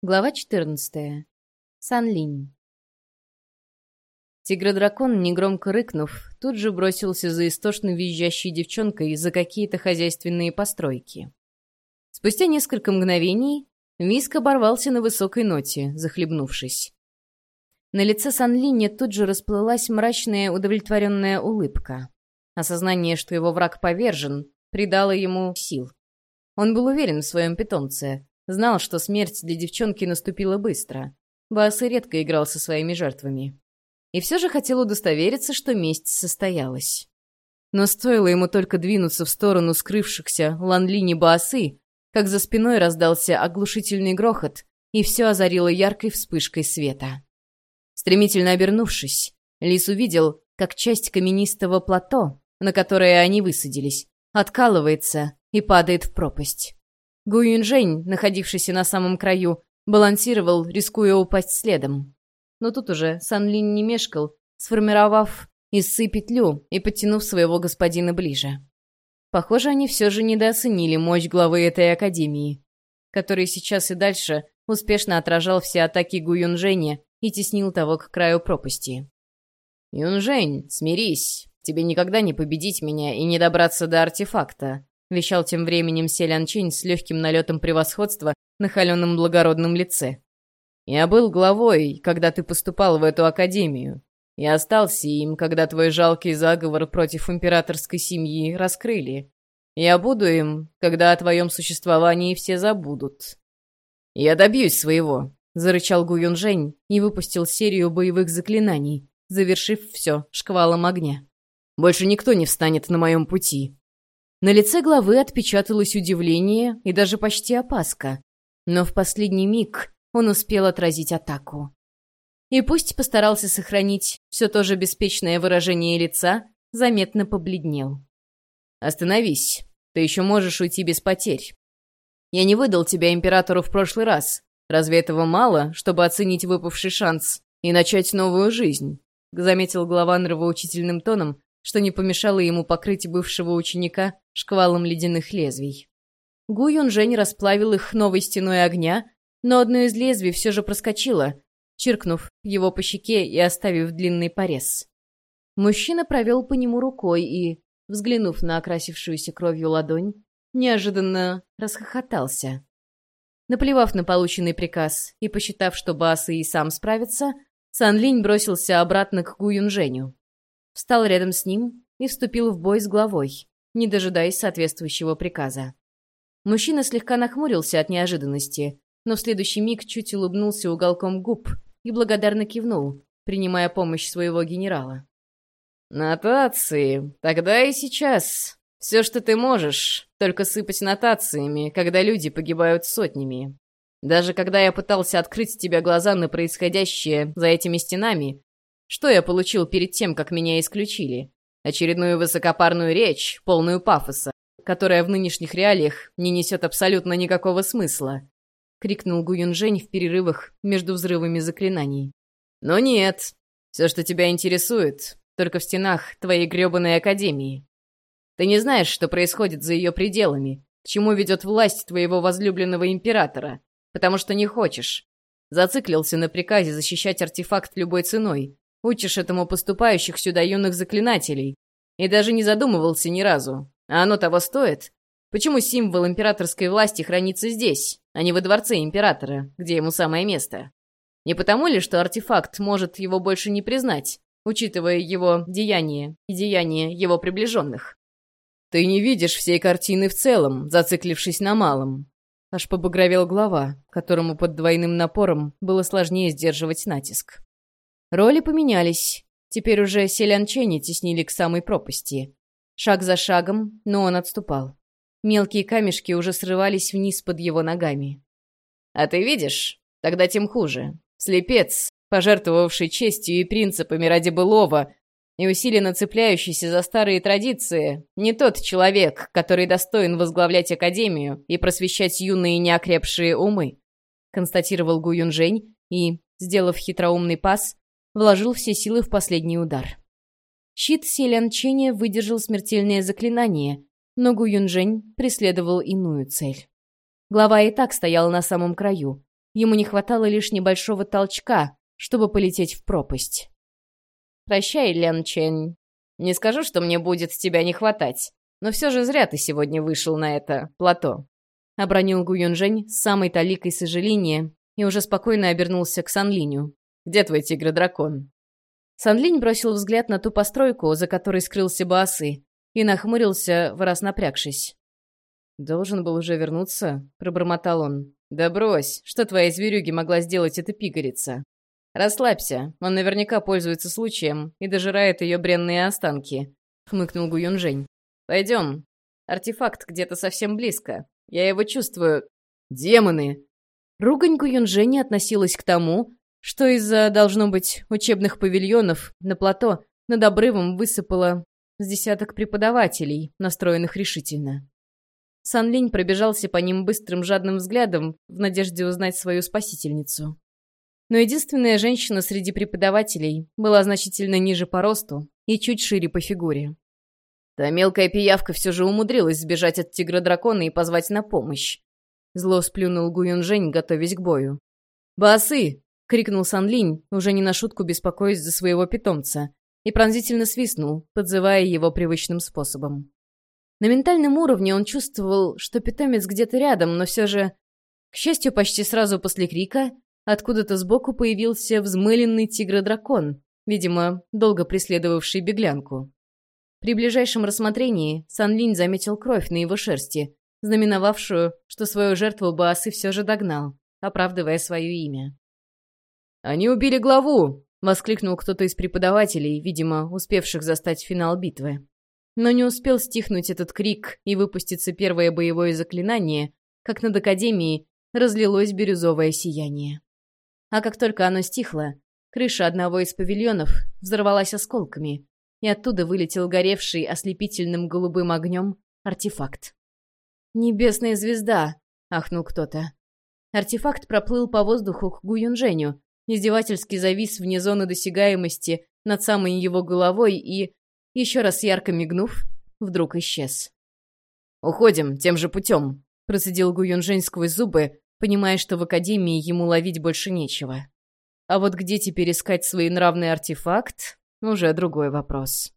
Глава 14. Санлинь. Тигродракон, негромко рыкнув, тут же бросился за истошно визжащей девчонкой за какие-то хозяйственные постройки. Спустя несколько мгновений Миск оборвался на высокой ноте, захлебнувшись. На лице Санлиня тут же расплылась мрачная удовлетворенная улыбка. Осознание, что его враг повержен, придало ему сил. Он был уверен в своем питомце, Знал, что смерть для девчонки наступила быстро. Баасы редко играл со своими жертвами. И все же хотел удостовериться, что месть состоялась. Но стоило ему только двинуться в сторону скрывшихся Ланлини Баасы, как за спиной раздался оглушительный грохот, и все озарило яркой вспышкой света. Стремительно обернувшись, Лис увидел, как часть каменистого плато, на которое они высадились, откалывается и падает в пропасть. Гу Юнжэнь, находившийся на самом краю, балансировал, рискуя упасть следом. Но тут уже Сан Линь не мешкал, сформировав иссы петлю и подтянув своего господина ближе. Похоже, они все же недооценили мощь главы этой академии, который сейчас и дальше успешно отражал все атаки Гу Юнжэня и теснил того к краю пропасти. «Юнжэнь, смирись, тебе никогда не победить меня и не добраться до артефакта», — вещал тем временем Селян Чинь с легким налетом превосходства на холеном благородном лице. «Я был главой, когда ты поступал в эту академию. Я остался им, когда твой жалкий заговор против императорской семьи раскрыли. Я буду им, когда о твоем существовании все забудут». «Я добьюсь своего», — зарычал Гу Юнжэнь и выпустил серию боевых заклинаний, завершив все шквалом огня. «Больше никто не встанет на моем пути. На лице главы отпечаталось удивление и даже почти опаска, но в последний миг он успел отразить атаку. И пусть постарался сохранить все то же беспечное выражение лица, заметно побледнел. «Остановись, ты еще можешь уйти без потерь. Я не выдал тебя императору в прошлый раз. Разве этого мало, чтобы оценить выпавший шанс и начать новую жизнь?» — заметил глава нравоучительным тоном, что не помешало ему покрыть бывшего ученика шквалом ледяных лезвий. Гу Юнжэнь расплавил их новой стеной огня, но одно из лезвий все же проскочило, чиркнув его по щеке и оставив длинный порез. Мужчина провел по нему рукой и, взглянув на окрасившуюся кровью ладонь, неожиданно расхохотался. Наплевав на полученный приказ и посчитав, что Баасы и сам справится, Сан Линь бросился обратно к Гу Юнжэню встал рядом с ним и вступил в бой с главой, не дожидаясь соответствующего приказа. Мужчина слегка нахмурился от неожиданности, но в следующий миг чуть улыбнулся уголком губ и благодарно кивнул, принимая помощь своего генерала. «Нотации. Тогда и сейчас. Все, что ты можешь, только сыпать нотациями, когда люди погибают сотнями. Даже когда я пытался открыть тебе глаза на происходящее за этими стенами, что я получил перед тем, как меня исключили? Очередную высокопарную речь, полную пафоса, которая в нынешних реалиях не несет абсолютно никакого смысла. Крикнул Гуюнжень в перерывах между взрывами заклинаний. Но нет, все, что тебя интересует, только в стенах твоей гребаной академии. Ты не знаешь, что происходит за ее пределами, к чему ведет власть твоего возлюбленного императора, потому что не хочешь. Зациклился на приказе защищать артефакт любой ценой, Учишь этому поступающих сюда юных заклинателей. И даже не задумывался ни разу. А оно того стоит? Почему символ императорской власти хранится здесь, а не во дворце императора, где ему самое место? Не потому ли, что артефакт может его больше не признать, учитывая его деяния и деяния его приближенных? Ты не видишь всей картины в целом, зациклившись на малом. Аж побагровел глава, которому под двойным напором было сложнее сдерживать натиск. Роли поменялись. Теперь уже селян Ченни теснили к самой пропасти. Шаг за шагом, но он отступал. Мелкие камешки уже срывались вниз под его ногами. «А ты видишь? Тогда тем хуже. Слепец, пожертвовавший честью и принципами ради былого и усиленно цепляющийся за старые традиции, не тот человек, который достоин возглавлять Академию и просвещать юные неокрепшие умы», констатировал Гу Юнжень и, сделав хитроумный пас, вложил все силы в последний удар. Щит Селян Ченя выдержал смертельное заклинание, но Гу Юнжэнь преследовал иную цель. Глава и так стоял на самом краю, Ему не хватало лишь небольшого толчка, чтобы полететь в пропасть. «Прощай, Лян Чэнь. Не скажу, что мне будет тебя не хватать, но все же зря ты сегодня вышел на это плато», — обронил Гу Юнжэнь с самой таликой сожаления и уже спокойно обернулся к Санлиню. «Где твой тигр-дракон?» Санлинь бросил взгляд на ту постройку, за которой скрылся Баасы, и нахмурился, в раз напрягшись. «Должен был уже вернуться», — пробормотал он. «Да брось, что твоей зверюги могла сделать эта пигарица?» «Расслабься, он наверняка пользуется случаем и дожирает ее бренные останки», — хмыкнул Гуюнжень. «Пойдем. Артефакт где-то совсем близко. Я его чувствую. Демоны!» Ругань Гуюнжэня относилась к тому, что из-за, должно быть, учебных павильонов на плато над обрывом высыпало с десяток преподавателей, настроенных решительно. Сан Линь пробежался по ним быстрым жадным взглядом в надежде узнать свою спасительницу. Но единственная женщина среди преподавателей была значительно ниже по росту и чуть шире по фигуре. Та мелкая пиявка все же умудрилась сбежать от тигра-дракона и позвать на помощь. Зло сплюнул Гуюн Жень, готовясь к бою. «Басы!» — крикнул Сан Линь, уже не на шутку беспокоясь за своего питомца, и пронзительно свистнул, подзывая его привычным способом. На ментальном уровне он чувствовал, что питомец где-то рядом, но все же... К счастью, почти сразу после крика откуда-то сбоку появился взмыленный тигр-дракон, видимо, долго преследовавший беглянку. При ближайшем рассмотрении Сан Линь заметил кровь на его шерсти, знаменовавшую, что свою жертву Баасы все же догнал, оправдывая свое имя. «Они убили главу!» — воскликнул кто-то из преподавателей, видимо, успевших застать финал битвы. Но не успел стихнуть этот крик и выпуститься первое боевое заклинание, как над Академией разлилось бирюзовое сияние. А как только оно стихло, крыша одного из павильонов взорвалась осколками, и оттуда вылетел горевший ослепительным голубым огнем артефакт. «Небесная звезда!» — ахнул кто-то. Артефакт проплыл по воздуху к Гуюнженю, издевательски завис вне зоны досягаемости над самой его головой и, еще раз ярко мигнув, вдруг исчез. «Уходим тем же путем», — процедил Гуюнжень сквозь зубы, понимая, что в Академии ему ловить больше нечего. А вот где теперь искать свой нравный артефакт — уже другой вопрос.